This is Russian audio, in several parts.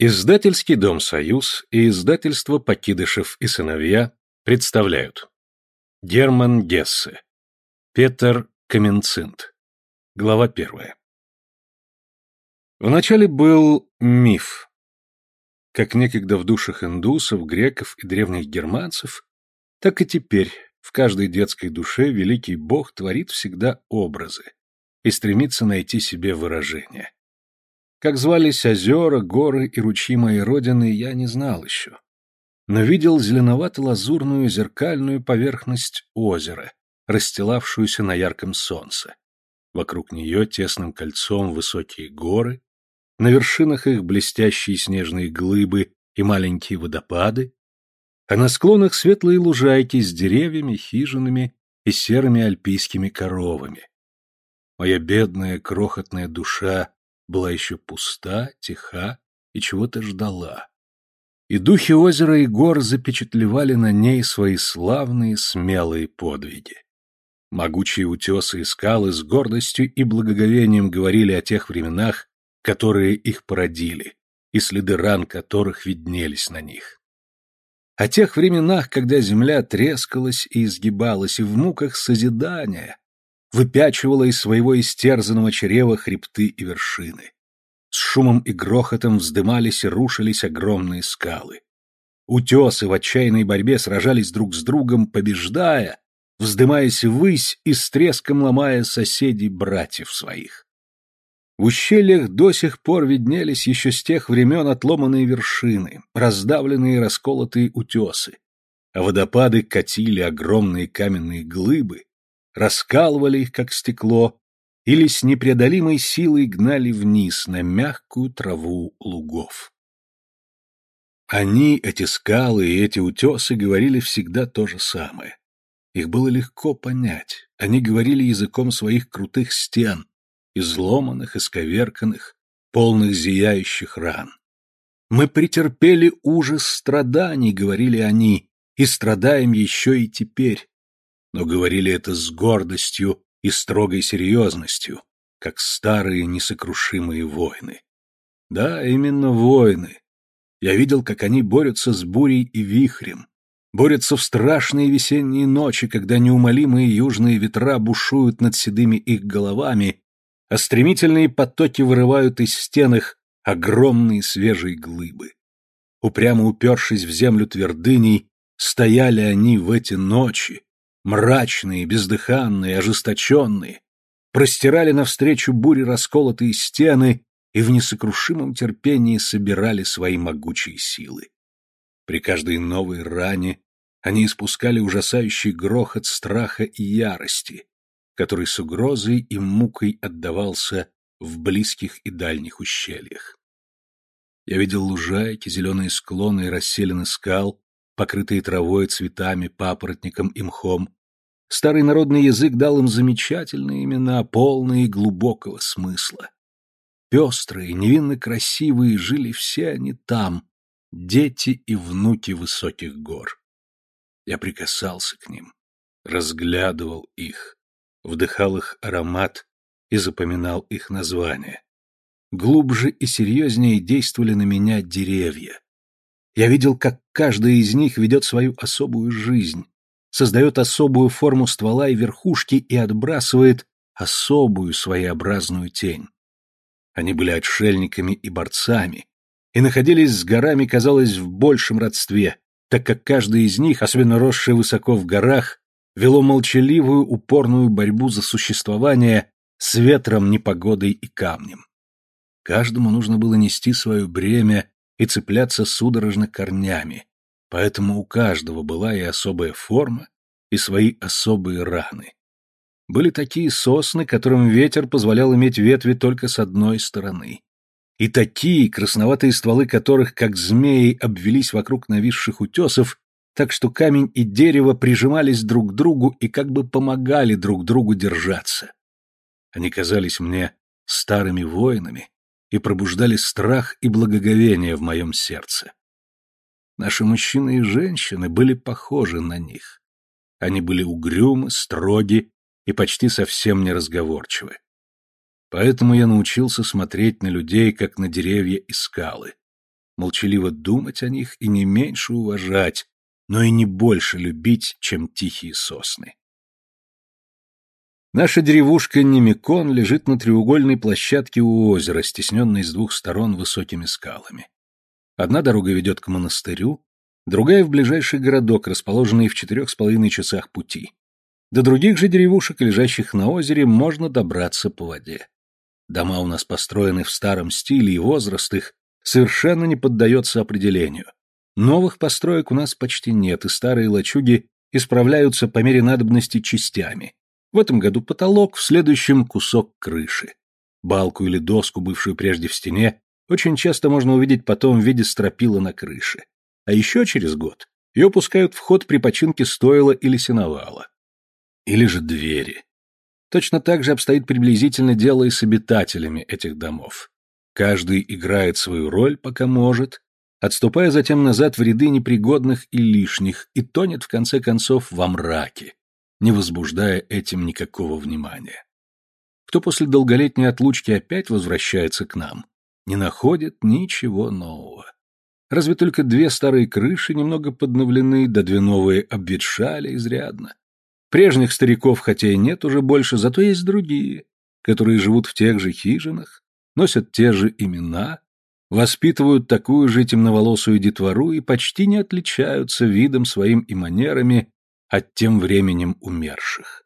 Издательский дом «Союз» и издательство «Покидышев и сыновья» представляют Герман Гессе Петер Каменцинт Глава первая Вначале был миф. Как некогда в душах индусов, греков и древних германцев, так и теперь в каждой детской душе великий бог творит всегда образы и стремится найти себе выражение. Как звались озера, горы и ручьи моей родины, я не знал еще. Но видел зеленовато-лазурную зеркальную поверхность озера, расстилавшуюся на ярком солнце. Вокруг нее тесным кольцом высокие горы, на вершинах их блестящие снежные глыбы и маленькие водопады, а на склонах светлые лужайки с деревьями, хижинами и серыми альпийскими коровами. Моя бедная крохотная душа была еще пуста, тиха и чего-то ждала. И духи озера и гор запечатлевали на ней свои славные, смелые подвиги. Могучие утесы и скалы с гордостью и благоговением говорили о тех временах, которые их породили, и следы ран которых виднелись на них. О тех временах, когда земля трескалась и изгибалась, и в муках созидания выпячивала из своего истерзанного чрева хребты и вершины. С шумом и грохотом вздымались и рушились огромные скалы. Утесы в отчаянной борьбе сражались друг с другом, побеждая, вздымаясь ввысь и с треском ломая соседей братьев своих. В ущельях до сих пор виднелись еще с тех времен отломанные вершины, раздавленные и расколотые утесы, а водопады катили огромные каменные глыбы, раскалывали их, как стекло, или с непреодолимой силой гнали вниз на мягкую траву лугов. Они, эти скалы и эти утесы, говорили всегда то же самое. Их было легко понять. Они говорили языком своих крутых стен, изломанных, исковерканных, полных зияющих ран. «Мы претерпели ужас страданий», — говорили они, — «и страдаем еще и теперь но говорили это с гордостью и строгой серьезностью, как старые несокрушимые воины. Да, именно воины. Я видел, как они борются с бурей и вихрем, борются в страшные весенние ночи, когда неумолимые южные ветра бушуют над седыми их головами, а стремительные потоки вырывают из стен их огромные свежие глыбы. Упрямо упершись в землю твердыней, стояли они в эти ночи, мрачные, бездыханные, ожесточенные, простирали навстречу буре расколотые стены и в несокрушимом терпении собирали свои могучие силы. При каждой новой ране они испускали ужасающий грохот страха и ярости, который с угрозой и мукой отдавался в близких и дальних ущельях. Я видел лужайки, зеленые склоны и расселены скал, покрытые травой, цветами, папоротником и мхом. Старый народный язык дал им замечательные имена, полные глубокого смысла. Пестрые, невинно красивые жили все они там, дети и внуки высоких гор. Я прикасался к ним, разглядывал их, вдыхал их аромат и запоминал их названия. Глубже и серьезнее действовали на меня деревья. Я видел, как каждая из них ведет свою особую жизнь, создает особую форму ствола и верхушки и отбрасывает особую своеобразную тень. Они были отшельниками и борцами, и находились с горами, казалось, в большем родстве, так как каждый из них, особенно росший высоко в горах, вело молчаливую, упорную борьбу за существование с ветром, непогодой и камнем. Каждому нужно было нести свое бремя и цепляться судорожно корнями, поэтому у каждого была и особая форма, и свои особые раны. Были такие сосны, которым ветер позволял иметь ветви только с одной стороны. И такие, красноватые стволы которых, как змеи, обвелись вокруг нависших утесов, так что камень и дерево прижимались друг к другу и как бы помогали друг другу держаться. Они казались мне старыми воинами и пробуждали страх и благоговение в моем сердце. Наши мужчины и женщины были похожи на них. Они были угрюмы, строги и почти совсем неразговорчивы. Поэтому я научился смотреть на людей, как на деревья и скалы. молчаливо думать о них и не меньше уважать, но и не больше любить, чем тихие сосны. Наша деревушка Немикон лежит на треугольной площадке у озера, стесненной с двух сторон высокими скалами. Одна дорога ведет к монастырю, другая в ближайший городок, расположенный в четырех с половиной часах пути. До других же деревушек, лежащих на озере, можно добраться по воде. Дома у нас построены в старом стиле, и возраст их совершенно не поддается определению. Новых построек у нас почти нет, и старые лачуги исправляются по мере надобности частями. В этом году потолок, в следующем кусок крыши. Балку или доску, бывшую прежде в стене, очень часто можно увидеть потом в виде стропила на крыше. А еще через год ее пускают в ход при починке стойла или сеновала. Или же двери. Точно так же обстоит приблизительно дело и с обитателями этих домов. Каждый играет свою роль, пока может, отступая затем назад в ряды непригодных и лишних, и тонет в конце концов во мраке, не возбуждая этим никакого внимания. Кто после долголетней отлучки опять возвращается к нам, не находит ничего нового. Разве только две старые крыши немного подновлены, да две новые обветшали изрядно. Прежних стариков хотя и нет уже больше, зато есть другие, которые живут в тех же хижинах, носят те же имена, воспитывают такую же темноволосую детвору и почти не отличаются видом своим и манерами от тем временем умерших.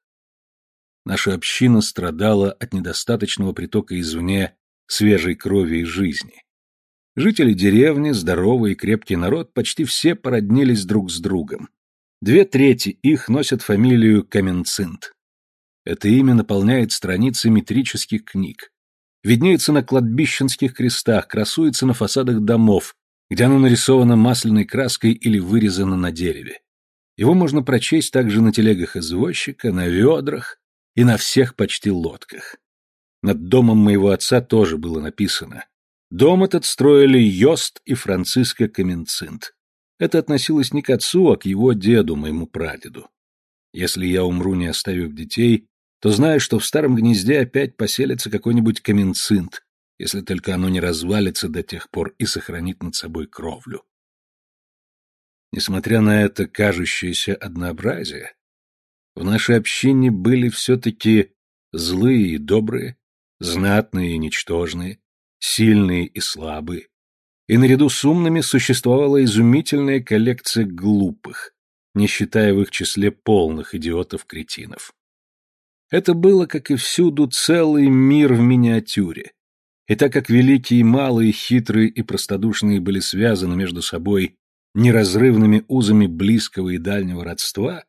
Наша община страдала от недостаточного притока извне свежей крови и жизни. Жители деревни, здоровый и крепкий народ, почти все породнились друг с другом. Две трети их носят фамилию Каменцинт. Это имя наполняет страницы метрических книг, виднеется на кладбищенских крестах, красуется на фасадах домов, где оно нарисовано масляной краской или вырезано на дереве. Его можно прочесть также на телегах извозчика, на ведрах и на всех почти лодках. Над домом моего отца тоже было написано. Дом этот строили Йост и Франциско Каменцинт. Это относилось не к отцу, а к его деду, моему прадеду. Если я умру, не оставив детей, то знаю, что в старом гнезде опять поселится какой-нибудь каменцинт, если только оно не развалится до тех пор и сохранит над собой кровлю. Несмотря на это кажущееся однообразие, в нашей общине были все-таки злые и добрые, знатные и ничтожные, сильные и слабые. И наряду с умными существовала изумительная коллекция глупых, не считая в их числе полных идиотов-кретинов. Это было, как и всюду, целый мир в миниатюре. И так как великие, малые, хитрые и простодушные были связаны между собой неразрывными узами близкого и дальнего родства,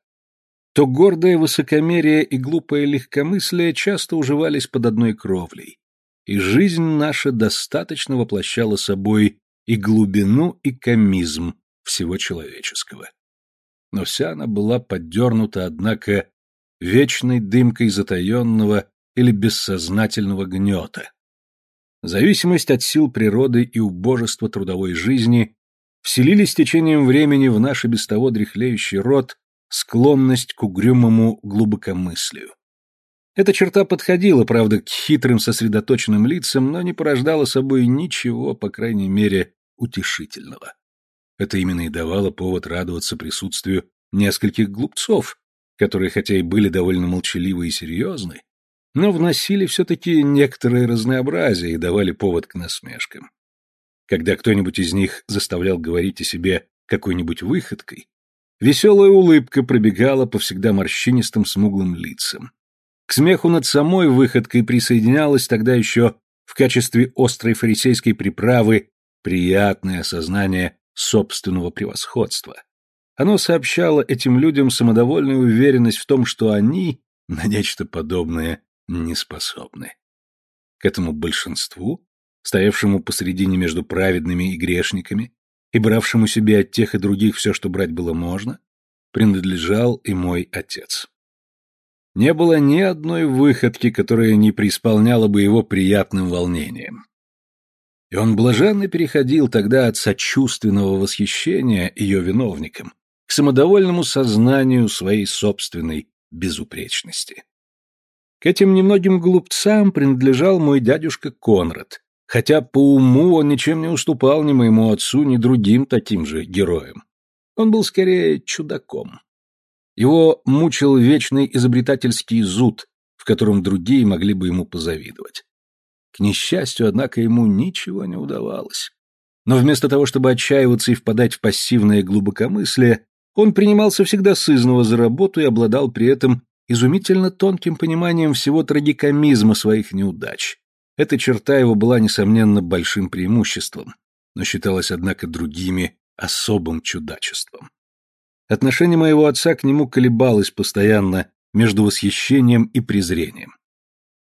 то гордое высокомерие и глупое легкомыслие часто уживались под одной кровлей, и жизнь наша достаточно воплощала собой и глубину, и комизм всего человеческого. Но вся она была поддернута, однако, вечной дымкой затаенного или бессознательного гнета. Зависимость от сил природы и убожество трудовой жизни вселили с течением времени в наш и без того дряхлеющий род склонность к угрюмому глубокомыслию. Эта черта подходила, правда, к хитрым сосредоточенным лицам, но не порождала собой ничего, по крайней мере, утешительного. Это именно и давало повод радоваться присутствию нескольких глупцов, которые хотя и были довольно молчаливы и серьезны, но вносили все-таки некоторое разнообразие и давали повод к насмешкам. Когда кто-нибудь из них заставлял говорить о себе какой-нибудь выходкой, веселая улыбка пробегала по всегда морщинистым смуглым лицам. К смеху над самой выходкой присоединялась тогда еще в качестве острой фарисейской приправы приятное осознание собственного превосходства. Оно сообщало этим людям самодовольную уверенность в том, что они на нечто подобное не способны. К этому большинству, стоявшему посредине между праведными и грешниками, и бравшему себе от тех и других все, что брать было можно, принадлежал и мой отец. Не было ни одной выходки, которая не преисполняла бы его приятным волнением. И он блаженно переходил тогда от сочувственного восхищения ее виновником к самодовольному сознанию своей собственной безупречности. К этим немногим глупцам принадлежал мой дядюшка Конрад, хотя по уму он ничем не уступал ни моему отцу, ни другим таким же героям. Он был скорее чудаком. Его мучил вечный изобретательский зуд, в котором другие могли бы ему позавидовать. К несчастью, однако, ему ничего не удавалось. Но вместо того, чтобы отчаиваться и впадать в пассивное глубокомыслие, он принимался всегда сызново за работу и обладал при этом изумительно тонким пониманием всего трагикомизма своих неудач. Эта черта его была, несомненно, большим преимуществом, но считалась, однако, другими особым чудачеством. Отношение моего отца к нему колебалось постоянно между восхищением и презрением.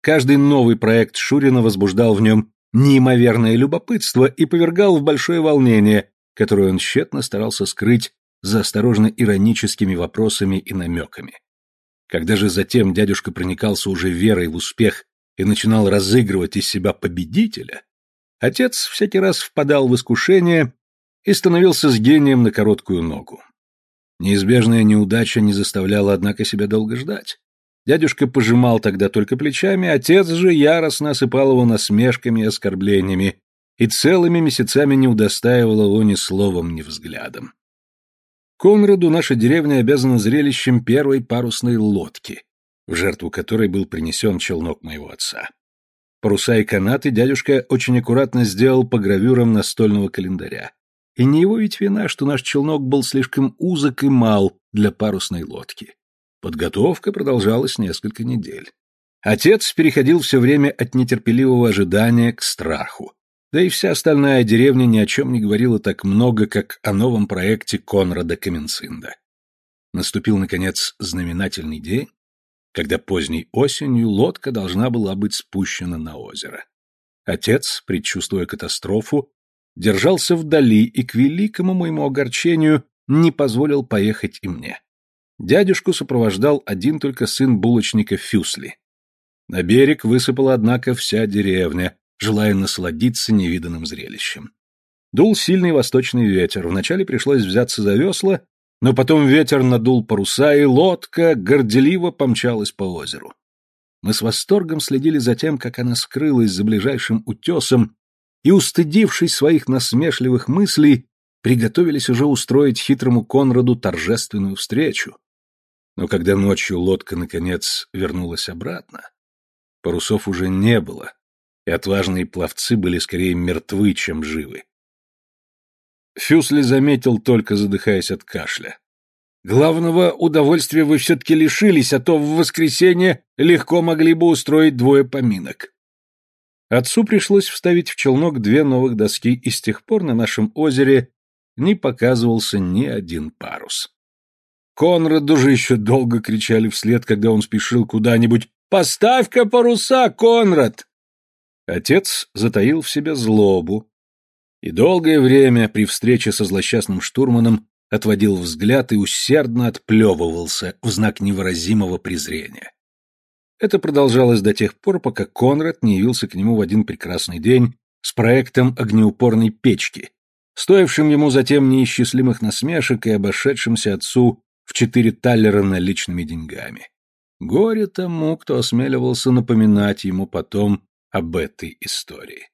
Каждый новый проект Шурина возбуждал в нем неимоверное любопытство и повергал в большое волнение, которое он тщетно старался скрыть за осторожно ироническими вопросами и намеками. Когда же затем дядюшка проникался уже верой в успех и начинал разыгрывать из себя победителя, отец всякий раз впадал в искушение и становился с гением на короткую ногу. Неизбежная неудача не заставляла, однако, себя долго ждать. Дядюшка пожимал тогда только плечами, отец же яростно осыпал его насмешками и оскорблениями и целыми месяцами не удостаивал его ни словом, ни взглядом. Конраду наша деревня обязана зрелищем первой парусной лодки, в жертву которой был принесен челнок моего отца. Паруса и канаты дядюшка очень аккуратно сделал по гравюрам настольного календаря. И не его ведь вина, что наш челнок был слишком узок и мал для парусной лодки. Подготовка продолжалась несколько недель. Отец переходил все время от нетерпеливого ожидания к страху. Да и вся остальная деревня ни о чем не говорила так много, как о новом проекте Конрада Каменцинда. Наступил, наконец, знаменательный день, когда поздней осенью лодка должна была быть спущена на озеро. Отец, предчувствуя катастрофу, держался вдали и, к великому моему огорчению, не позволил поехать и мне. Дядюшку сопровождал один только сын булочника Фюсли. На берег высыпала, однако, вся деревня, желая насладиться невиданным зрелищем. Дул сильный восточный ветер, вначале пришлось взяться за весла, но потом ветер надул паруса, и лодка горделиво помчалась по озеру. Мы с восторгом следили за тем, как она скрылась за ближайшим утесом, и, устыдившись своих насмешливых мыслей, приготовились уже устроить хитрому Конраду торжественную встречу. Но когда ночью лодка, наконец, вернулась обратно, парусов уже не было, и отважные пловцы были скорее мертвы, чем живы. Фюсли заметил, только задыхаясь от кашля. «Главного удовольствия вы все-таки лишились, а то в воскресенье легко могли бы устроить двое поминок». Отцу пришлось вставить в челнок две новых доски, и с тех пор на нашем озере не показывался ни один парус. Конраду же еще долго кричали вслед, когда он спешил куда-нибудь «Поставь-ка паруса, Конрад!» Отец затаил в себе злобу и долгое время при встрече со злосчастным штурманом отводил взгляд и усердно отплевывался в знак невыразимого презрения. Это продолжалось до тех пор, пока Конрад не явился к нему в один прекрасный день с проектом огнеупорной печки, стоившим ему затем неисчислимых насмешек и обошедшимся отцу в четыре таллера наличными деньгами. Горе тому, кто осмеливался напоминать ему потом об этой истории.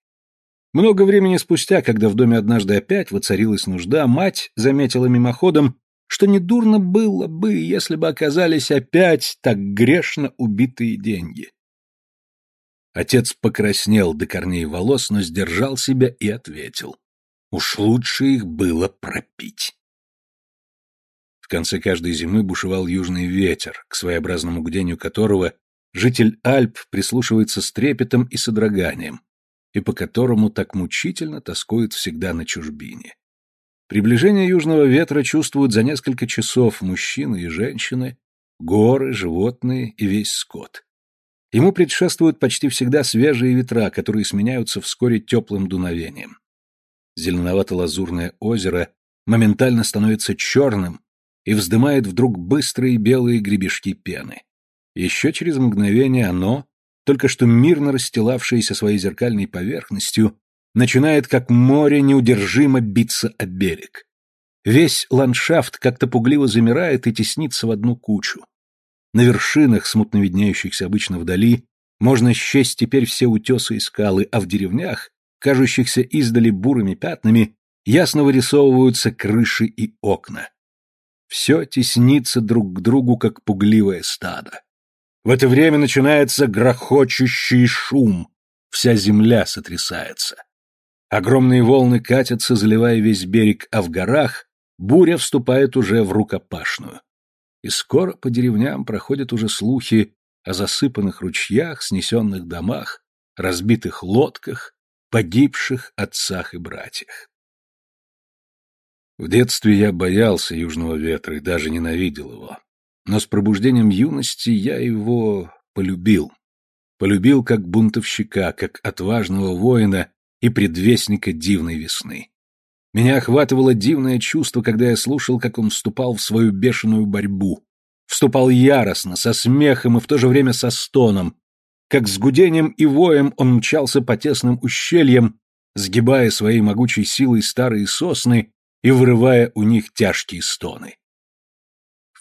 Много времени спустя, когда в доме однажды опять воцарилась нужда, мать заметила мимоходом, что недурно было бы, если бы оказались опять так грешно убитые деньги. Отец покраснел до корней волос, но сдержал себя и ответил. Уж лучше их было пропить. В конце каждой зимы бушевал южный ветер, к своеобразному гудению которого житель Альп прислушивается с трепетом и содроганием, и по которому так мучительно тоскует всегда на чужбине. Приближение южного ветра чувствуют за несколько часов мужчины и женщины, горы, животные и весь скот. Ему предшествуют почти всегда свежие ветра, которые сменяются вскоре теплым дуновением. Зеленовато-лазурное озеро моментально становится черным и вздымает вдруг быстрые белые гребешки пены. Еще через мгновение оно, только что мирно расстилавшееся своей зеркальной поверхностью, начинает как море неудержимо биться о берег. Весь ландшафт как-то пугливо замирает и теснится в одну кучу. На вершинах, смутно виднеющихся обычно вдали, можно счесть теперь все утесы и скалы, а в деревнях кажущихся издали бурыми пятнами, ясно вырисовываются крыши и окна. Все теснится друг к другу, как пугливое стадо. В это время начинается грохочущий шум, вся земля сотрясается. Огромные волны катятся, заливая весь берег, а в горах буря вступает уже в рукопашную. И скоро по деревням проходят уже слухи о засыпанных ручьях, снесенных домах, разбитых лодках, погибших отцах и братьях. В детстве я боялся южного ветра и даже ненавидел его. Но с пробуждением юности я его полюбил. Полюбил как бунтовщика, как отважного воина и предвестника дивной весны. Меня охватывало дивное чувство, когда я слушал, как он вступал в свою бешеную борьбу. Вступал яростно, со смехом и в то же время со стоном. Как с гудением и воем он мчался по тесным ущельям, сгибая своей могучей силой старые сосны и вырывая у них тяжкие стоны.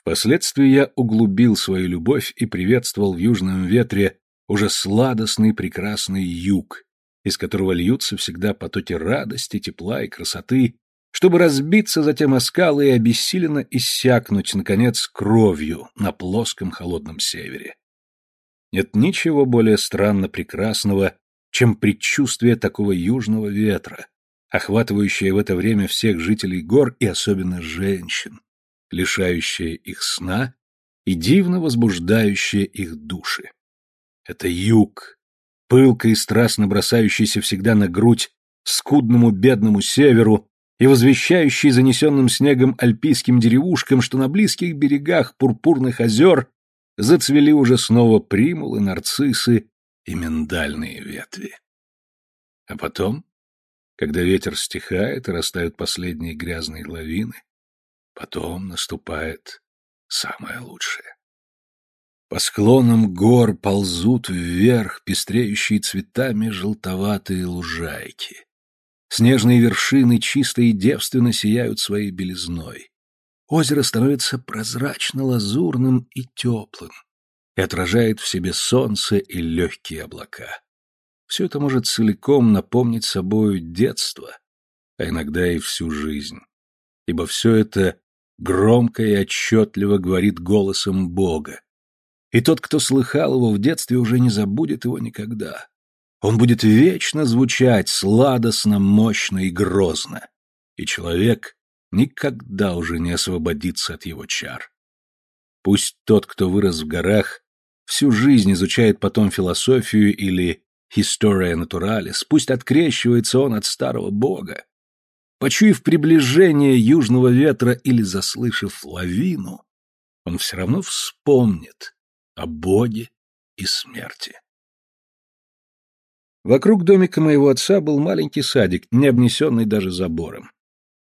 Впоследствии я углубил свою любовь и приветствовал в южном ветре уже сладостный прекрасный юг, из которого льются всегда потоки радости, тепла и красоты, чтобы разбиться затем о скалы и обессиленно иссякнуть, наконец, кровью на плоском холодном севере. Нет ничего более странно прекрасного, чем предчувствие такого южного ветра, охватывающее в это время всех жителей гор и особенно женщин, лишающее их сна и дивно возбуждающее их души. Это юг, пылко и страстно бросающийся всегда на грудь скудному бедному северу и возвещающий занесенным снегом альпийским деревушкам, что на близких берегах пурпурных озер зацвели уже снова примулы, нарциссы и миндальные ветви. А потом, когда ветер стихает и растают последние грязные лавины, потом наступает самое лучшее. По склонам гор ползут вверх пестреющие цветами желтоватые лужайки. Снежные вершины чисто и девственно сияют своей белизной. Озеро становится прозрачно-лазурным и теплым и отражает в себе солнце и легкие облака. Все это может целиком напомнить собою детство, а иногда и всю жизнь, ибо все это громко и отчетливо говорит голосом Бога, и тот, кто слыхал его в детстве, уже не забудет его никогда. Он будет вечно звучать сладостно, мощно и грозно. И человек никогда уже не освободится от его чар. Пусть тот, кто вырос в горах, всю жизнь изучает потом философию или «historia naturalis», пусть открещивается он от старого бога. Почуяв приближение южного ветра или заслышав лавину, он все равно вспомнит, о Боге и смерти. Вокруг домика моего отца был маленький садик, не обнесенный даже забором.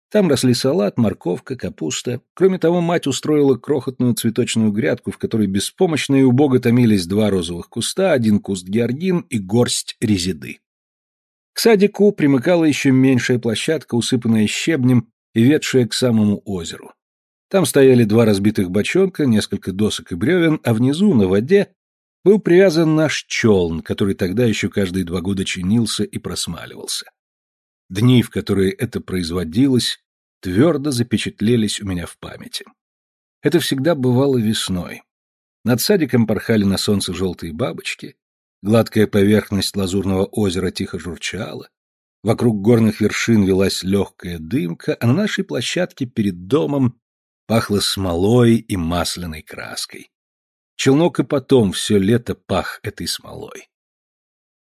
Там росли салат, морковка, капуста. Кроме того, мать устроила крохотную цветочную грядку, в которой беспомощно и убого томились два розовых куста, один куст георгин и горсть резиды. К садику примыкала еще меньшая площадка, усыпанная щебнем и ведшая к самому озеру. Там стояли два разбитых бочонка, несколько досок и бревен, а внизу, на воде, был привязан наш челн, который тогда еще каждые два года чинился и просмаливался. Дни, в которые это производилось, твердо запечатлелись у меня в памяти. Это всегда бывало весной. Над садиком порхали на солнце желтые бабочки, гладкая поверхность лазурного озера тихо журчала, вокруг горных вершин велась легкая дымка, а на нашей площадке перед домом пахло смолой и масляной краской. Челнок и потом все лето пах этой смолой.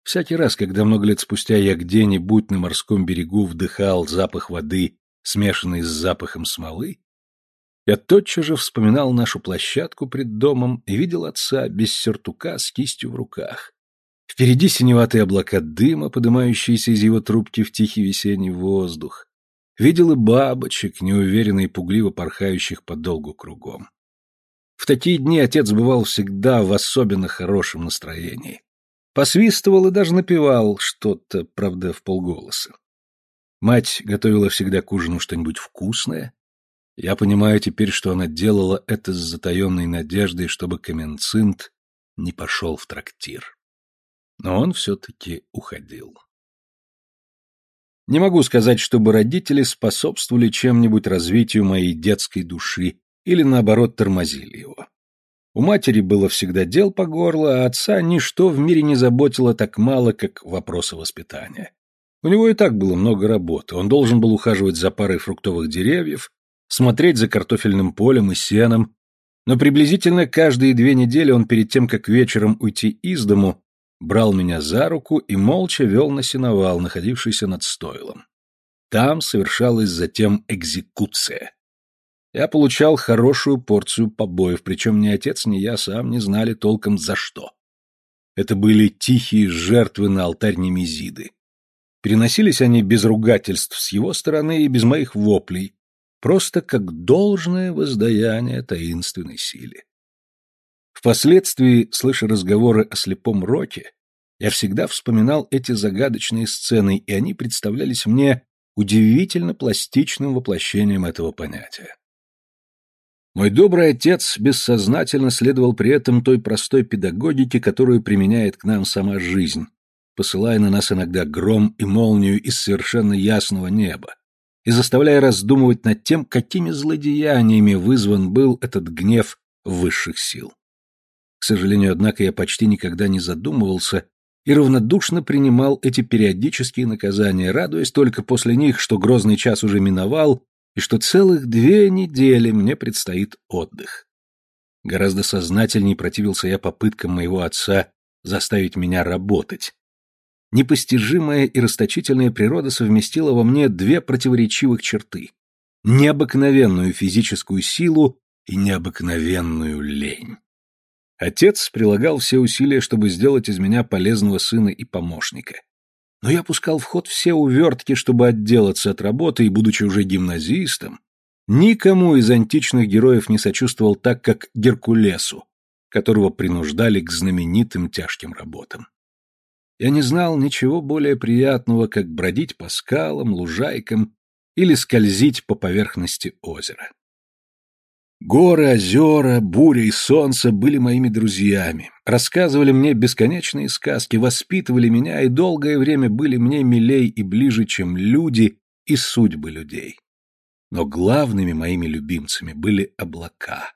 Всякий раз, когда много лет спустя я где-нибудь на морском берегу вдыхал запах воды, смешанный с запахом смолы, я тотчас же вспоминал нашу площадку пред домом и видел отца без сюртука с кистью в руках. Впереди синеватые облака дыма, поднимающиеся из его трубки в тихий весенний воздух. Видел и бабочек, неуверенно и пугливо порхающих подолгу кругом. В такие дни отец бывал всегда в особенно хорошем настроении. Посвистывал и даже напевал что-то, правда, в полголоса. Мать готовила всегда к ужину что-нибудь вкусное. Я понимаю теперь, что она делала это с затаенной надеждой, чтобы Каменцинт не пошел в трактир. Но он все-таки уходил. Не могу сказать, чтобы родители способствовали чем-нибудь развитию моей детской души или, наоборот, тормозили его. У матери было всегда дел по горло, а отца ничто в мире не заботило так мало, как вопросы воспитания. У него и так было много работы. Он должен был ухаживать за парой фруктовых деревьев, смотреть за картофельным полем и сеном, но приблизительно каждые две недели он перед тем, как вечером уйти из дому, брал меня за руку и молча вел на сеновал, находившийся над стойлом. Там совершалась затем экзекуция. Я получал хорошую порцию побоев, причем ни отец, ни я сам не знали толком за что. Это были тихие жертвы на алтарь Немезиды. Переносились они без ругательств с его стороны и без моих воплей, просто как должное воздаяние таинственной силе. Впоследствии, слыша разговоры о слепом роке, я всегда вспоминал эти загадочные сцены, и они представлялись мне удивительно пластичным воплощением этого понятия. Мой добрый отец бессознательно следовал при этом той простой педагогике, которую применяет к нам сама жизнь, посылая на нас иногда гром и молнию из совершенно ясного неба и заставляя раздумывать над тем, какими злодеяниями вызван был этот гнев высших сил. К сожалению, однако, я почти никогда не задумывался и равнодушно принимал эти периодические наказания, радуясь только после них, что грозный час уже миновал и что целых две недели мне предстоит отдых. Гораздо сознательнее противился я попыткам моего отца заставить меня работать, непостижимая и расточительная природа совместила во мне две противоречивых черты – необыкновенную физическую силу и необыкновенную лень. Отец прилагал все усилия, чтобы сделать из меня полезного сына и помощника. Но я пускал в ход все увертки, чтобы отделаться от работы, и, будучи уже гимназистом, никому из античных героев не сочувствовал так, как Геркулесу, которого принуждали к знаменитым тяжким работам. Я не знал ничего более приятного, как бродить по скалам, лужайкам или скользить по поверхности озера. Горы, озера, буря и солнце были моими друзьями, рассказывали мне бесконечные сказки, воспитывали меня и долгое время были мне милей и ближе, чем люди и судьбы людей. Но главными моими любимцами были облака,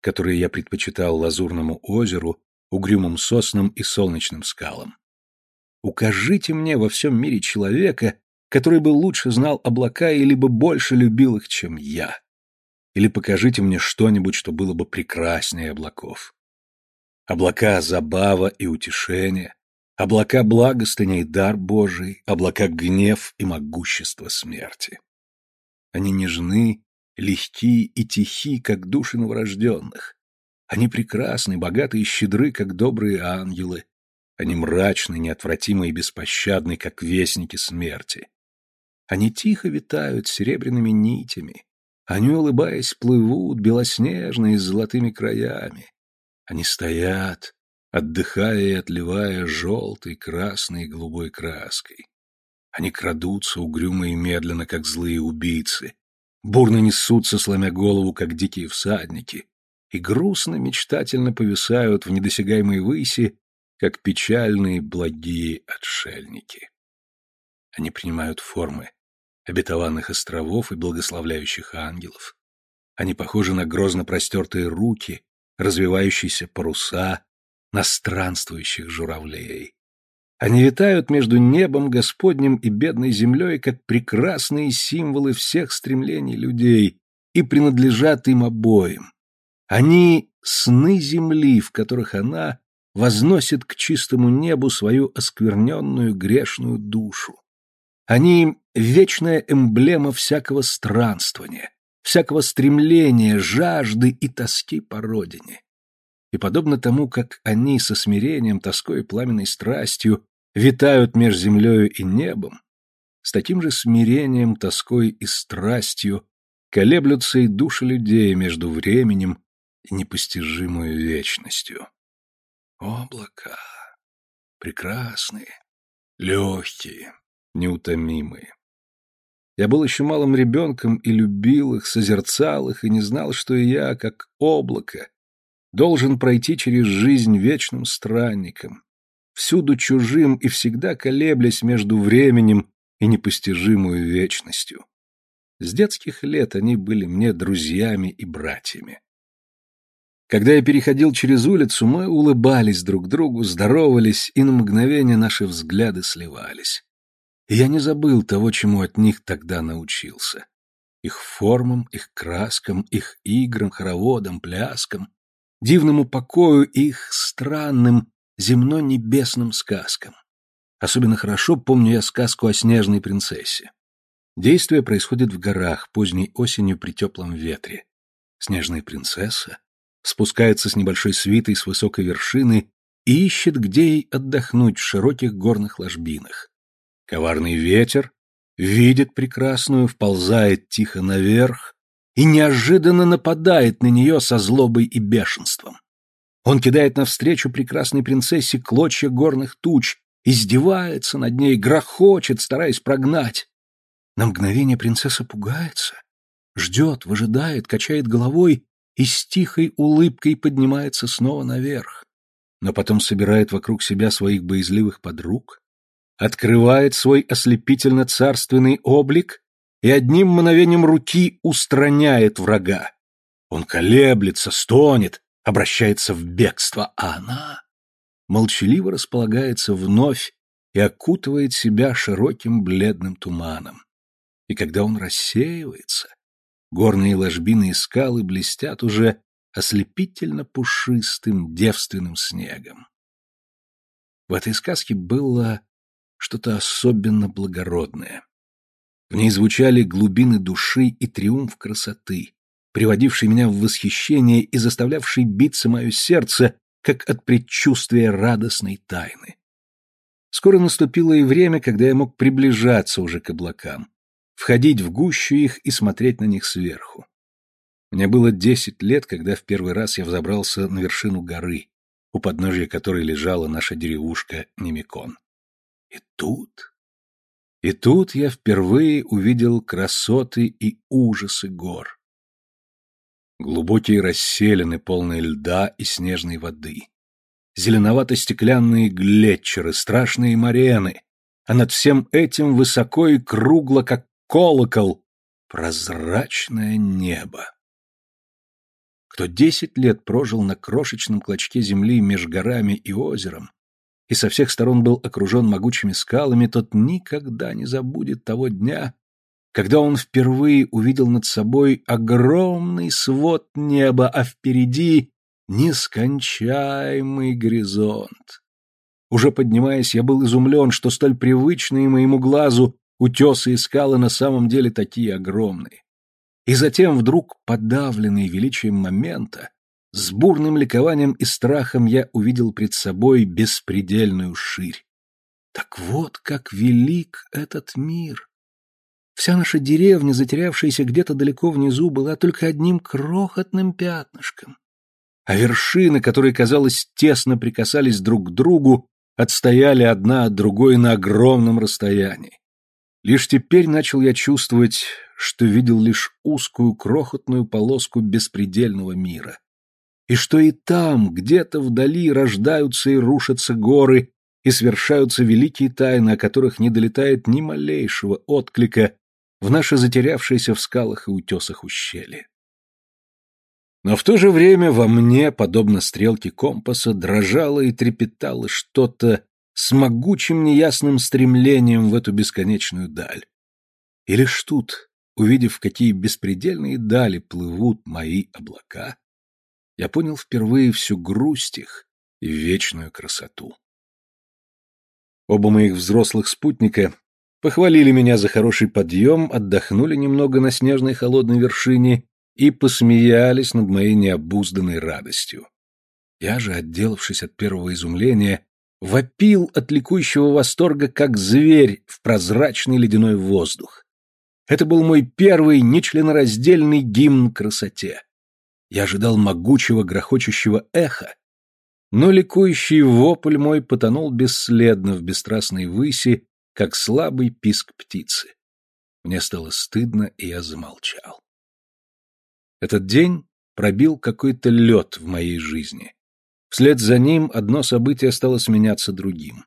которые я предпочитал лазурному озеру, угрюмым соснам и солнечным скалам. Укажите мне во всем мире человека, который бы лучше знал облака или бы больше любил их, чем я. Или покажите мне что-нибудь, что было бы прекраснее облаков. Облака — забава и утешение, облака — благостыня и дар Божий, облака — гнев и могущество смерти. Они нежны, легки и тихи, как души новорожденных. Они прекрасны, богаты и щедры, как добрые ангелы, они мрачны, неотвратимы и беспощадны, как вестники смерти. Они тихо витают серебряными нитями. Они, улыбаясь, плывут белоснежные с золотыми краями. Они стоят, отдыхая и отливая желтой, красной и голубой краской. Они крадутся угрюмо и медленно, как злые убийцы, бурно несутся, сломя голову, как дикие всадники, и грустно, мечтательно повисают в недосягаемой выси, как печальные благие отшельники. Они принимают формы обетованных островов и благословляющих ангелов. Они похожи на грозно простертые руки, развивающиеся паруса, на странствующих журавлей. Они витают между небом Господним и бедной землей, как прекрасные символы всех стремлений людей, и принадлежат им обоим. Они — сны земли, в которых она возносит к чистому небу свою оскверненную грешную душу. Они — вечная эмблема всякого странствования, всякого стремления, жажды и тоски по родине. И подобно тому, как они со смирением, тоской и пламенной страстью витают между землею и небом, с таким же смирением, тоской и страстью колеблются и души людей между временем и непостижимой вечностью. Облака. Прекрасные, легкие, неутомимые. Я был еще малым ребенком и любил их, созерцал их, и не знал, что и я, как облако, должен пройти через жизнь вечным странником, всюду чужим и всегда колеблясь между временем и непостижимую вечностью. С детских лет они были мне друзьями и братьями. Когда я переходил через улицу, мы улыбались друг другу, здоровались, и на мгновение наши взгляды сливались. Я не забыл того, чему от них тогда научился. Их формам, их краскам, их играм, хороводам, пляскам, дивному покою их странным земно-небесным сказкам. Особенно хорошо помню я сказку о снежной принцессе. Действие происходит в горах, поздней осенью при теплом ветре. Снежная принцесса спускается с небольшой свитой с высокой вершины и ищет, где ей отдохнуть в широких горных ложбинах. Коварный ветер видит прекрасную, вползает тихо наверх и неожиданно нападает на нее со злобой и бешенством. Он кидает навстречу прекрасной принцессе клочья горных туч, издевается над ней, грохочет, стараясь прогнать. На мгновение принцесса пугается, ждет, выжидает, качает головой и с тихой улыбкой поднимается снова наверх. Но потом собирает вокруг себя своих боязливых подруг, открывает свой ослепительно-царственный облик и одним мгновением руки устраняет врага. Он колеблется, стонет, обращается в бегство, а она молчаливо располагается вновь и окутывает себя широким бледным туманом. И когда он рассеивается, горные ложбины и скалы блестят уже ослепительно пушистым девственным снегом. В этой сказке было что-то особенно благородное. В ней звучали глубины души и триумф красоты, приводивший меня в восхищение и заставлявший биться мое сердце, как от предчувствия радостной тайны. Скоро наступило и время, когда я мог приближаться уже к облакам, входить в гущу их и смотреть на них сверху. Мне было десять лет, когда в первый раз я взобрался на вершину горы, у подножия которой лежала наша деревушка Немикон. И тут... И тут я впервые увидел красоты и ужасы гор. Глубокие расселены, полные льда и снежной воды. Зеленовато-стеклянные глетчеры, страшные марены, а над всем этим высоко и кругло, как колокол, прозрачное небо. Кто десять лет прожил на крошечном клочке земли меж горами и озером, и со всех сторон был окружен могучими скалами, тот никогда не забудет того дня, когда он впервые увидел над собой огромный свод неба, а впереди нескончаемый горизонт. Уже поднимаясь, я был изумлен, что столь привычные моему глазу Утесы и скалы на самом деле такие огромные. И затем вдруг, подавленный величием момента, с бурным ликованием и страхом я увидел пред собой беспредельную ширь. Так вот, как велик этот мир! Вся наша деревня, затерявшаяся где-то далеко внизу, была только одним крохотным пятнышком. А вершины, которые, казалось, тесно прикасались друг к другу, отстояли одна от другой на огромном расстоянии. Лишь теперь начал я чувствовать, что видел лишь узкую крохотную полоску беспредельного мира. И что и там, где-то вдали, рождаются и рушатся горы, и свершаются великие тайны, о которых не долетает ни малейшего отклика в наше затерявшееся в скалах и утесах ущелье. Но в то же время во мне, подобно стрелке компаса, дрожало и трепетало что-то с могучим неясным стремлением в эту бесконечную даль. И лишь тут, увидев, какие беспредельные дали плывут мои облака, я понял впервые всю грусть их и вечную красоту. Оба моих взрослых спутника похвалили меня за хороший подъем, отдохнули немного на снежной холодной вершине и посмеялись над моей необузданной радостью. Я же, отделавшись от первого изумления, вопил от ликующего восторга, как зверь в прозрачный ледяной воздух. Это был мой первый нечленораздельный гимн красоте. Я ожидал могучего грохочущего эха, но ликующий вопль мой потонул бесследно в бесстрастной выси, как слабый писк птицы. Мне стало стыдно, и я замолчал. Этот день пробил какой-то лед в моей жизни. Вслед за ним одно событие стало сменяться другим.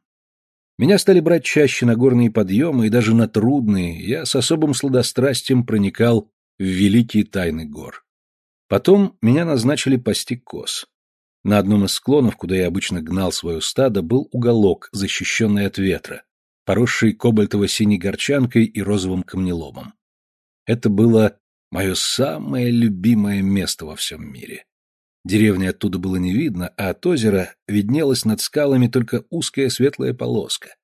Меня стали брать чаще на горные подъемы и даже на трудные, я с особым сладострастием проникал в великие тайны гор. Потом меня назначили пасти коз. На одном из склонов, куда я обычно гнал свое стадо, был уголок, защищенный от ветра, поросший кобальтово-синей горчанкой и розовым камнеломом. Это было мое самое любимое место во всем мире. Деревни оттуда было не видно, а от озера виднелась над скалами только узкая светлая полоска.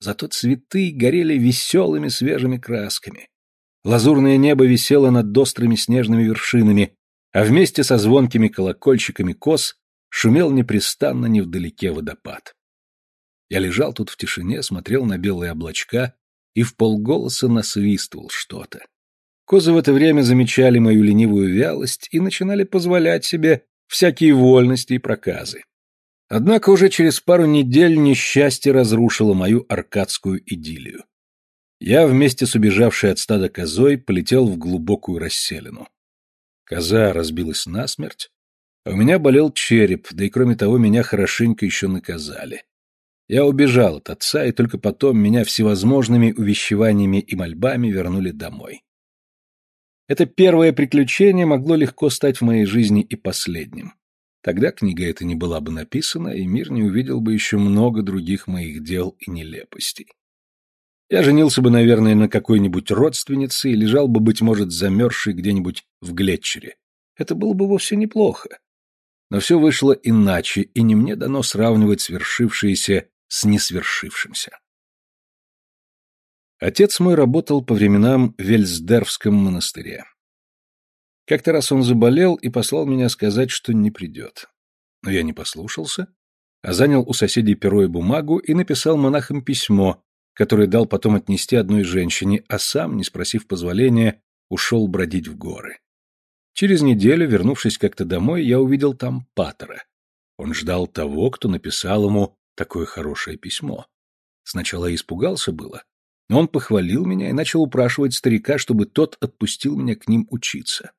Зато цветы горели веселыми свежими красками. Лазурное небо висело над острыми снежными вершинами, а вместе со звонкими колокольчиками кос шумел непрестанно невдалеке водопад. Я лежал тут в тишине, смотрел на белые облачка и в полголоса насвистывал что-то. Козы в это время замечали мою ленивую вялость и начинали позволять себе всякие вольности и проказы. Однако уже через пару недель несчастье разрушило мою аркадскую идиллию. Я вместе с убежавшей от стада козой полетел в глубокую расселину. Коза разбилась насмерть, а у меня болел череп, да и кроме того меня хорошенько еще наказали. Я убежал от отца, и только потом меня всевозможными увещеваниями и мольбами вернули домой. Это первое приключение могло легко стать в моей жизни и последним. Тогда книга эта не была бы написана, и мир не увидел бы еще много других моих дел и нелепостей. Я женился бы, наверное, на какой-нибудь родственнице и лежал бы, быть может, замерзший где-нибудь в Глетчере. Это было бы вовсе неплохо. Но все вышло иначе, и не мне дано сравнивать свершившееся с несвершившимся. Отец мой работал по временам в Вельсдервском монастыре. Как-то раз он заболел и послал меня сказать, что не придет. Но я не послушался, а занял у соседей перо и бумагу и написал монахам письмо, которое дал потом отнести одной женщине, а сам, не спросив позволения, ушел бродить в горы. Через неделю, вернувшись как-то домой, я увидел там Паттера. Он ждал того, кто написал ему такое хорошее письмо. Сначала испугался было, но он похвалил меня и начал упрашивать старика, чтобы тот отпустил меня к ним учиться.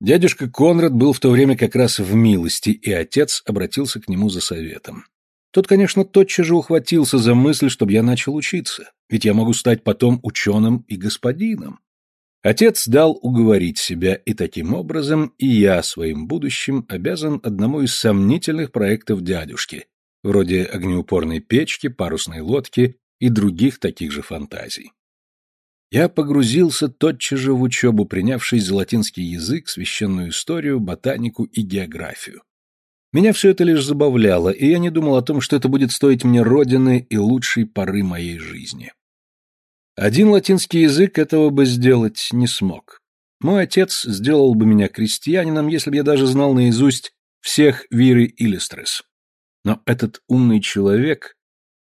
Дядюшка Конрад был в то время как раз в милости, и отец обратился к нему за советом. Тот, конечно, тотчас же ухватился за мысль, чтобы я начал учиться, ведь я могу стать потом ученым и господином. Отец дал уговорить себя, и таким образом и я своим будущим обязан одному из сомнительных проектов дядюшки, вроде огнеупорной печки, парусной лодки и других таких же фантазий. Я погрузился тотчас же в учебу, принявшись за латинский язык, священную историю, ботанику и географию. Меня все это лишь забавляло, и я не думал о том, что это будет стоить мне родины и лучшей поры моей жизни. Один латинский язык этого бы сделать не смог. Мой отец сделал бы меня крестьянином, если бы я даже знал наизусть всех Виры Иллистрес. Но этот умный человек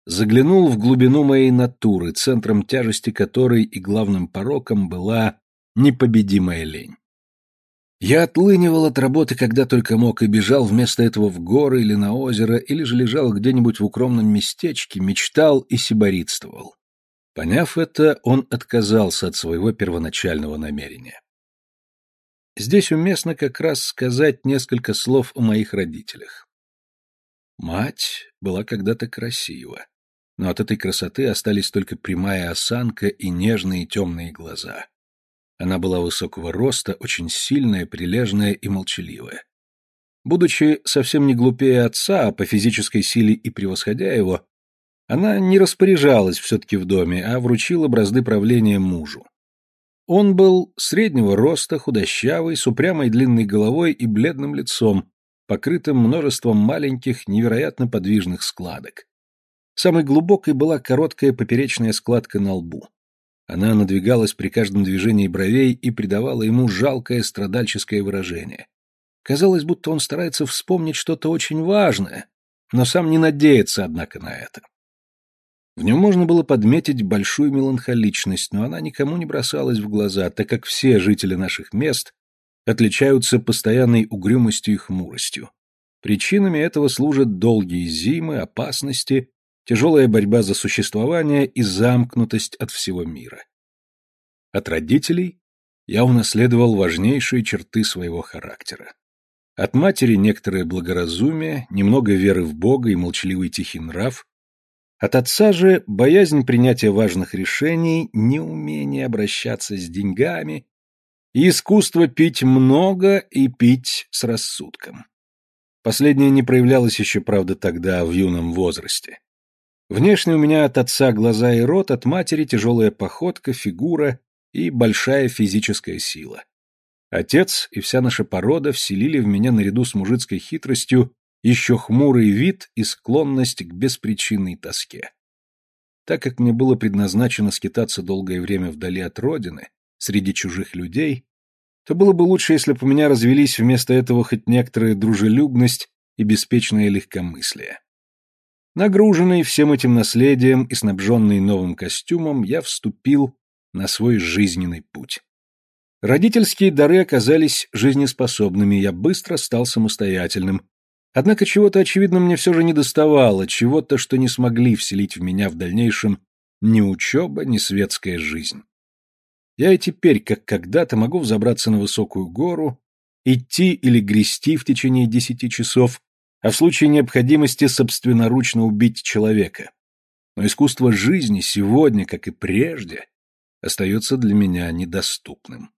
заглянул в глубину моей натуры, центром тяжести которой и главным пороком была непобедимая лень. Я отлынивал от работы, когда только мог, и бежал вместо этого в горы или на озеро, или же лежал где-нибудь в укромном местечке, мечтал и сиборитствовал. Поняв это, он отказался от своего первоначального намерения. Здесь уместно как раз сказать несколько слов о моих родителях. Мать была когда-то красива но от этой красоты остались только прямая осанка и нежные темные глаза. Она была высокого роста, очень сильная, прилежная и молчаливая. Будучи совсем не глупее отца, а по физической силе и превосходя его, она не распоряжалась все-таки в доме, а вручила бразды правления мужу. Он был среднего роста, худощавый, с упрямой длинной головой и бледным лицом, покрытым множеством маленьких, невероятно подвижных складок. Самой глубокой была короткая поперечная складка на лбу. Она надвигалась при каждом движении бровей и придавала ему жалкое страдальческое выражение. Казалось, будто он старается вспомнить что-то очень важное, но сам не надеется, однако, на это. В нем можно было подметить большую меланхоличность, но она никому не бросалась в глаза, так как все жители наших мест отличаются постоянной угрюмостью и хмуростью. Причинами этого служат долгие зимы, опасности тяжелая борьба за существование и замкнутость от всего мира. От родителей я унаследовал важнейшие черты своего характера. От матери некоторое благоразумие, немного веры в Бога и молчаливый тихий нрав, От отца же боязнь принятия важных решений, неумение обращаться с деньгами и искусство пить много и пить с рассудком. Последнее не проявлялось еще, правда, тогда, в юном возрасте. Внешне у меня от отца глаза и рот, от матери тяжелая походка, фигура и большая физическая сила. Отец и вся наша порода вселили в меня наряду с мужицкой хитростью еще хмурый вид и склонность к беспричинной тоске. Так как мне было предназначено скитаться долгое время вдали от родины, среди чужих людей, то было бы лучше, если бы у меня развелись вместо этого хоть некоторая дружелюбность и беспечное легкомыслие. Нагруженный всем этим наследием и снабженный новым костюмом, я вступил на свой жизненный путь. Родительские дары оказались жизнеспособными, я быстро стал самостоятельным. Однако чего-то, очевидно, мне все же не доставало, чего-то, что не смогли вселить в меня в дальнейшем ни учеба, ни светская жизнь. Я и теперь, как когда-то, могу взобраться на высокую гору, идти или грести в течение десяти часов, а в случае необходимости собственноручно убить человека. Но искусство жизни сегодня, как и прежде, остается для меня недоступным.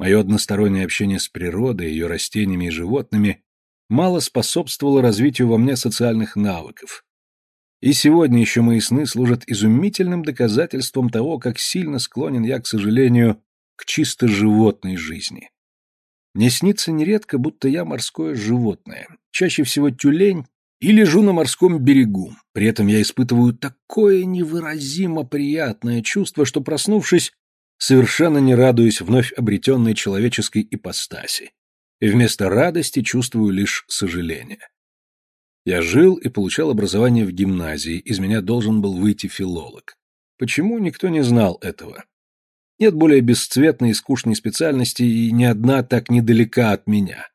Мое одностороннее общение с природой, ее растениями и животными мало способствовало развитию во мне социальных навыков. И сегодня еще мои сны служат изумительным доказательством того, как сильно склонен я, к сожалению, к чисто животной жизни. Мне снится нередко, будто я морское животное, чаще всего тюлень, и лежу на морском берегу. При этом я испытываю такое невыразимо приятное чувство, что, проснувшись, совершенно не радуюсь вновь обретенной человеческой ипостаси, и вместо радости чувствую лишь сожаление. Я жил и получал образование в гимназии, из меня должен был выйти филолог. Почему, никто не знал этого. Нет более бесцветной и скучной специальности, и ни одна так недалека от меня.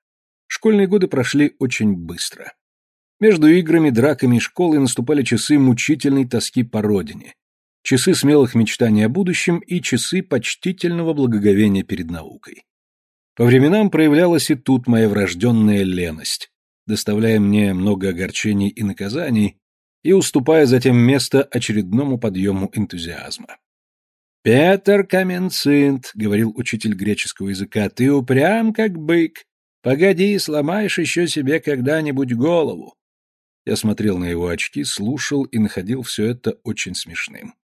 Школьные годы прошли очень быстро. Между играми, драками и школой наступали часы мучительной тоски по родине, часы смелых мечтаний о будущем и часы почтительного благоговения перед наукой. По временам проявлялась и тут моя врожденная леность, доставляя мне много огорчений и наказаний и уступая затем место очередному подъему энтузиазма. «Петр Каменцинт», — говорил учитель греческого языка, — «ты упрям, как бык. Погоди, сломаешь еще себе когда-нибудь голову». Я смотрел на его очки, слушал и находил все это очень смешным.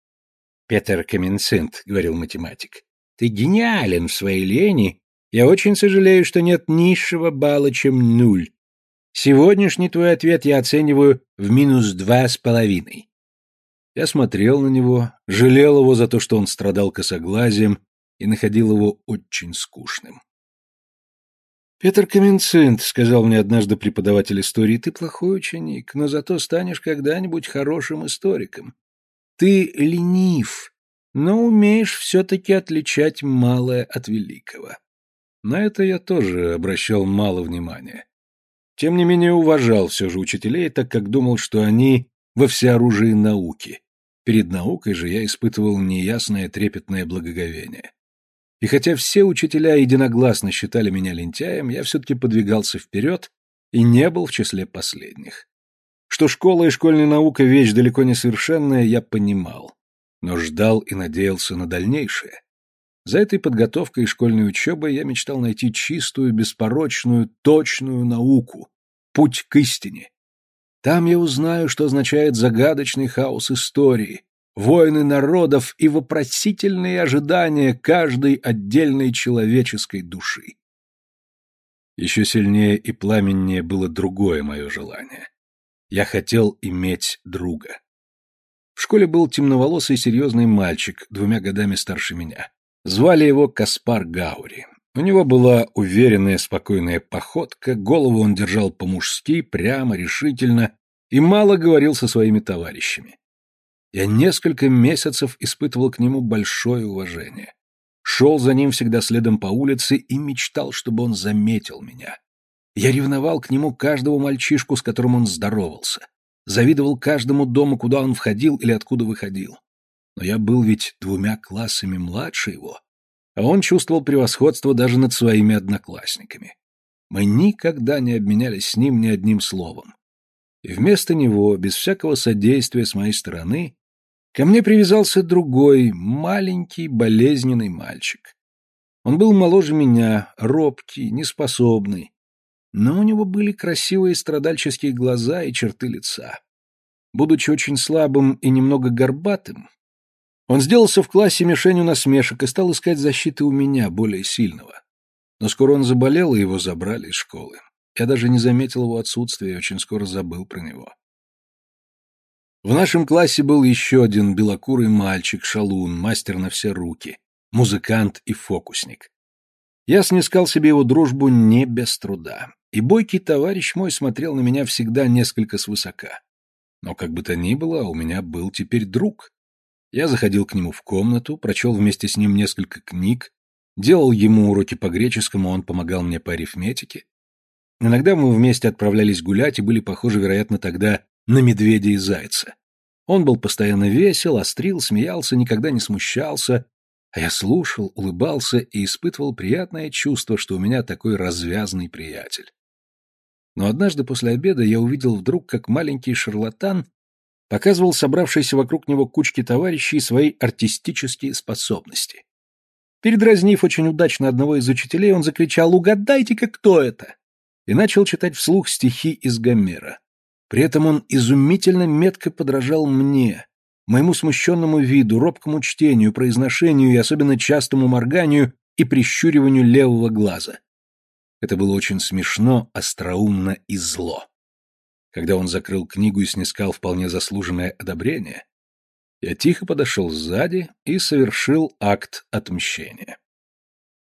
«Петр Каменцинт», — говорил математик, — «ты гениален в своей лени. Я очень сожалею, что нет низшего балла, чем нуль. Сегодняшний твой ответ я оцениваю в минус два с половиной. Я смотрел на него, жалел его за то, что он страдал косоглазием, и находил его очень скучным. «Петр Каменцинт», — сказал мне однажды преподаватель истории, — «ты плохой ученик, но зато станешь когда-нибудь хорошим историком. Ты ленив, но умеешь все-таки отличать малое от великого». На это я тоже обращал мало внимания. Тем не менее уважал все же учителей, так как думал, что они во всеоружии науки. Перед наукой же я испытывал неясное трепетное благоговение. И хотя все учителя единогласно считали меня лентяем, я все-таки подвигался вперед и не был в числе последних. Что школа и школьная наука — вещь далеко не совершенная, я понимал, но ждал и надеялся на дальнейшее. За этой подготовкой и школьной учебой я мечтал найти чистую, беспорочную, точную науку, путь к истине. Там я узнаю, что означает загадочный хаос истории, войны народов и вопросительные ожидания каждой отдельной человеческой души. Еще сильнее и пламеннее было другое мое желание. Я хотел иметь друга. В школе был темноволосый серьезный мальчик, двумя годами старше меня. Звали его Каспар Гаури. У него была уверенная, спокойная походка, голову он держал по-мужски, прямо, решительно, и мало говорил со своими товарищами. Я несколько месяцев испытывал к нему большое уважение. Шел за ним всегда следом по улице и мечтал, чтобы он заметил меня. Я ревновал к нему каждого мальчишку, с которым он здоровался. Завидовал каждому дому, куда он входил или откуда выходил. Но я был ведь двумя классами младше его, а он чувствовал превосходство даже над своими одноклассниками. Мы никогда не обменялись с ним ни одним словом. И вместо него, без всякого содействия с моей стороны, ко мне привязался другой, маленький, болезненный мальчик. Он был моложе меня, робкий, неспособный, но у него были красивые страдальческие глаза и черты лица. Будучи очень слабым и немного горбатым, он сделался в классе мишенью насмешек и стал искать защиты у меня, более сильного. Но скоро он заболел, и его забрали из школы. Я даже не заметил его отсутствия и очень скоро забыл про него. В нашем классе был еще один белокурый мальчик, шалун, мастер на все руки, музыкант и фокусник. Я снискал себе его дружбу не без труда, и бойкий товарищ мой смотрел на меня всегда несколько свысока. Но как бы то ни было, у меня был теперь друг. Я заходил к нему в комнату, прочел вместе с ним несколько книг, делал ему уроки по греческому, он помогал мне по арифметике. Иногда мы вместе отправлялись гулять и были похожи, вероятно, тогда на медведя и зайца. Он был постоянно весел, острил, смеялся, никогда не смущался, а я слушал, улыбался и испытывал приятное чувство, что у меня такой развязный приятель. Но однажды после обеда я увидел вдруг, как маленький шарлатан показывал собравшиеся вокруг него кучки товарищей свои артистические способности. Передразнив очень удачно одного из учителей, он закричал «Угадайте-ка, кто это!» и начал читать вслух стихи из Гомера. При этом он изумительно метко подражал мне, моему смущенному виду, робкому чтению, произношению и особенно частому морганию и прищуриванию левого глаза. Это было очень смешно, остроумно и зло. Когда он закрыл книгу и снискал вполне заслуженное одобрение, я тихо подошел сзади и совершил акт отмщения.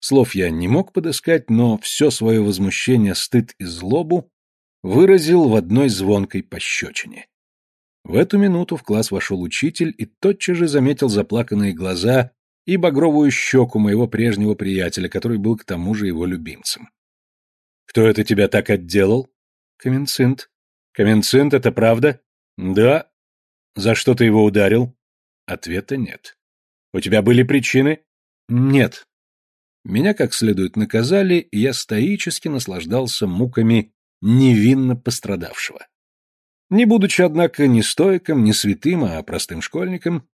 Слов я не мог подыскать, но все свое возмущение, стыд и злобу выразил в одной звонкой пощечине. В эту минуту в класс вошел учитель и тотчас же заметил заплаканные глаза и багровую щеку моего прежнего приятеля, который был к тому же его любимцем. «Кто это тебя так отделал?» «Коменцинт». «Коменцинт, это правда?» «Да». «За что ты его ударил?» Ответа нет. «У тебя были причины?» «Нет». Меня как следует наказали, и я стоически наслаждался муками невинно пострадавшего. Не будучи, однако, ни стоиком, ни святым, а простым школьником,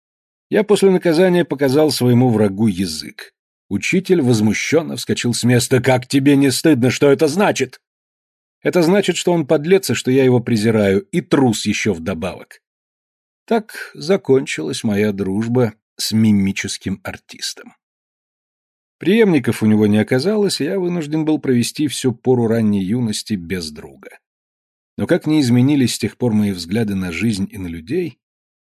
я после наказания показал своему врагу язык. Учитель возмущенно вскочил с места. «Как тебе не стыдно? Что это значит?» «Это значит, что он подлец, и что я его презираю, и трус еще вдобавок». Так закончилась моя дружба с мимическим артистом. Приемников у него не оказалось, и я вынужден был провести всю пору ранней юности без друга. Но как не изменились с тех пор мои взгляды на жизнь и на людей,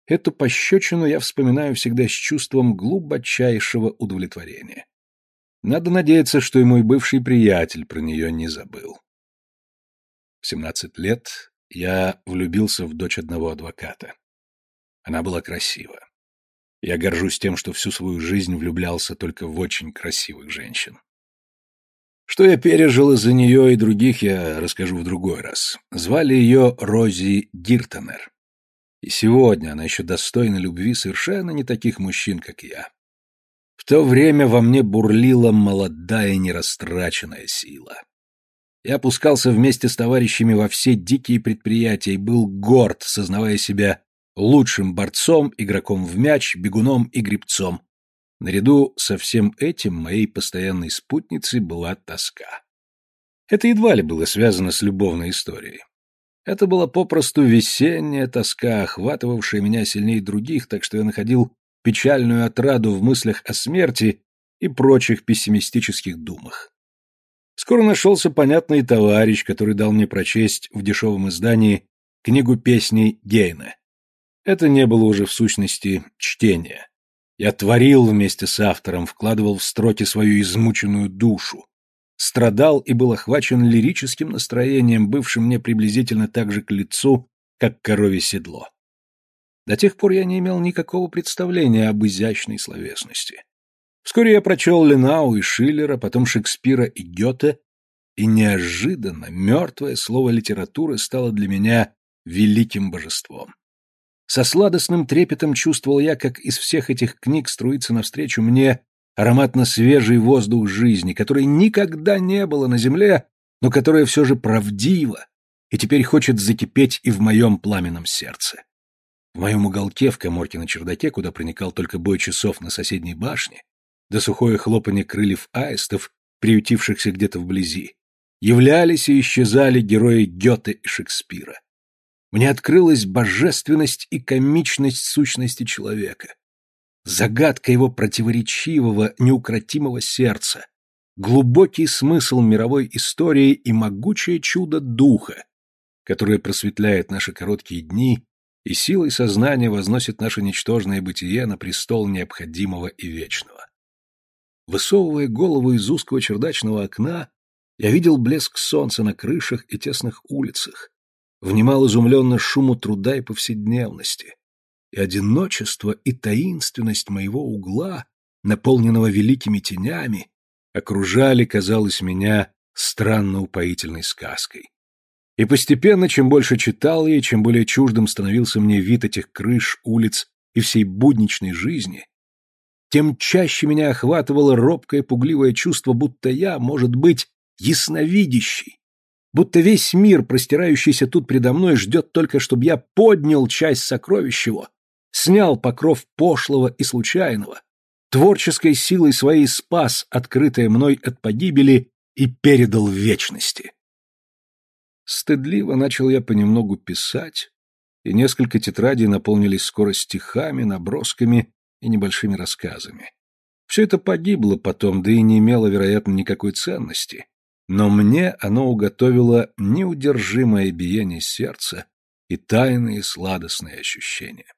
эту пощечину я вспоминаю всегда с чувством глубочайшего удовлетворения. Надо надеяться, что и мой бывший приятель про нее не забыл. В семнадцать лет я влюбился в дочь одного адвоката. Она была красива. Я горжусь тем, что всю свою жизнь влюблялся только в очень красивых женщин. Что я пережил из-за нее и других, я расскажу в другой раз. Звали ее Рози Диртонер. И сегодня она еще достойна любви совершенно не таких мужчин, как я. В то время во мне бурлила молодая нерастраченная сила. Я опускался вместе с товарищами во все дикие предприятия и был горд, сознавая себя лучшим борцом, игроком в мяч, бегуном и гребцом. Наряду со всем этим моей постоянной спутницей была тоска. Это едва ли было связано с любовной историей. Это была попросту весенняя тоска, охватывавшая меня сильнее других, так что я находил печальную отраду в мыслях о смерти и прочих пессимистических думах. Скоро нашелся понятный товарищ, который дал мне прочесть в дешевом издании книгу песней Гейна. Это не было уже в сущности чтение. Я творил вместе с автором, вкладывал в строки свою измученную душу. Страдал и был охвачен лирическим настроением, бывшим мне приблизительно так же к лицу, как коровье седло. До тех пор я не имел никакого представления об изящной словесности. Вскоре я прочел Ленау и Шиллера, потом Шекспира и Гёте, и неожиданно мертвое слово литературы стало для меня великим божеством. Со сладостным трепетом чувствовал я, как из всех этих книг струится навстречу мне ароматно-свежий воздух жизни, который никогда не было на земле, но которая все же правдива, и теперь хочет закипеть и в моем пламенном сердце. В моем уголке в коморке на чердаке, куда проникал только бой часов на соседней башне, да сухое хлопанье крыльев аистов, приютившихся где-то вблизи, являлись и исчезали герои Гёте и Шекспира. Мне открылась божественность и комичность сущности человека. Загадка его противоречивого, неукротимого сердца, глубокий смысл мировой истории и могучее чудо духа, которое просветляет наши короткие дни и силой сознания возносит наше ничтожное бытие на престол необходимого и вечного. Высовывая голову из узкого чердачного окна, я видел блеск солнца на крышах и тесных улицах, внимал изумленно шуму труда и повседневности. И одиночество и таинственность моего угла, наполненного великими тенями, окружали, казалось, меня странно упоительной сказкой. И постепенно, чем больше читал я, чем более чуждым становился мне вид этих крыш, улиц и всей будничной жизни, тем чаще меня охватывало робкое пугливое чувство, будто я, может быть, ясновидящий, будто весь мир, простирающийся тут предо мной, ждет только, чтобы я поднял часть сокровищ его, снял покров пошлого и случайного, творческой силой своей спас открытое мной от погибели и передал в вечности. Стыдливо начал я понемногу писать, и несколько тетрадей наполнились скоро стихами, набросками и небольшими рассказами. Все это погибло потом, да и не имело, вероятно, никакой ценности. Но мне оно уготовило неудержимое биение сердца и тайные сладостные ощущения.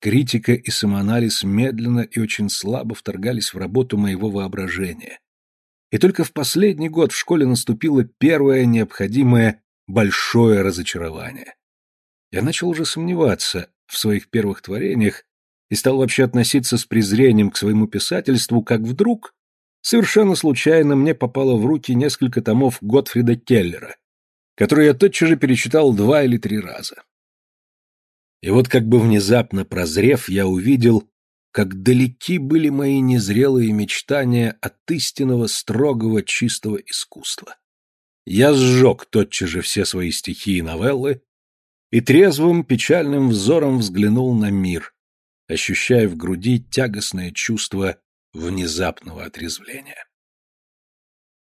Критика и самоанализ медленно и очень слабо вторгались в работу моего воображения, и только в последний год в школе наступило первое необходимое большое разочарование. Я начал уже сомневаться в своих первых творениях и стал вообще относиться с презрением к своему писательству, как вдруг, совершенно случайно, мне попало в руки несколько томов Готфрида Келлера, которые я тотчас же перечитал два или три раза. И вот как бы внезапно прозрев, я увидел, как далеки были мои незрелые мечтания от истинного, строгого, чистого искусства. Я сжег тотчас же все свои стихи и новеллы и трезвым, печальным взором взглянул на мир, ощущая в груди тягостное чувство внезапного отрезвления.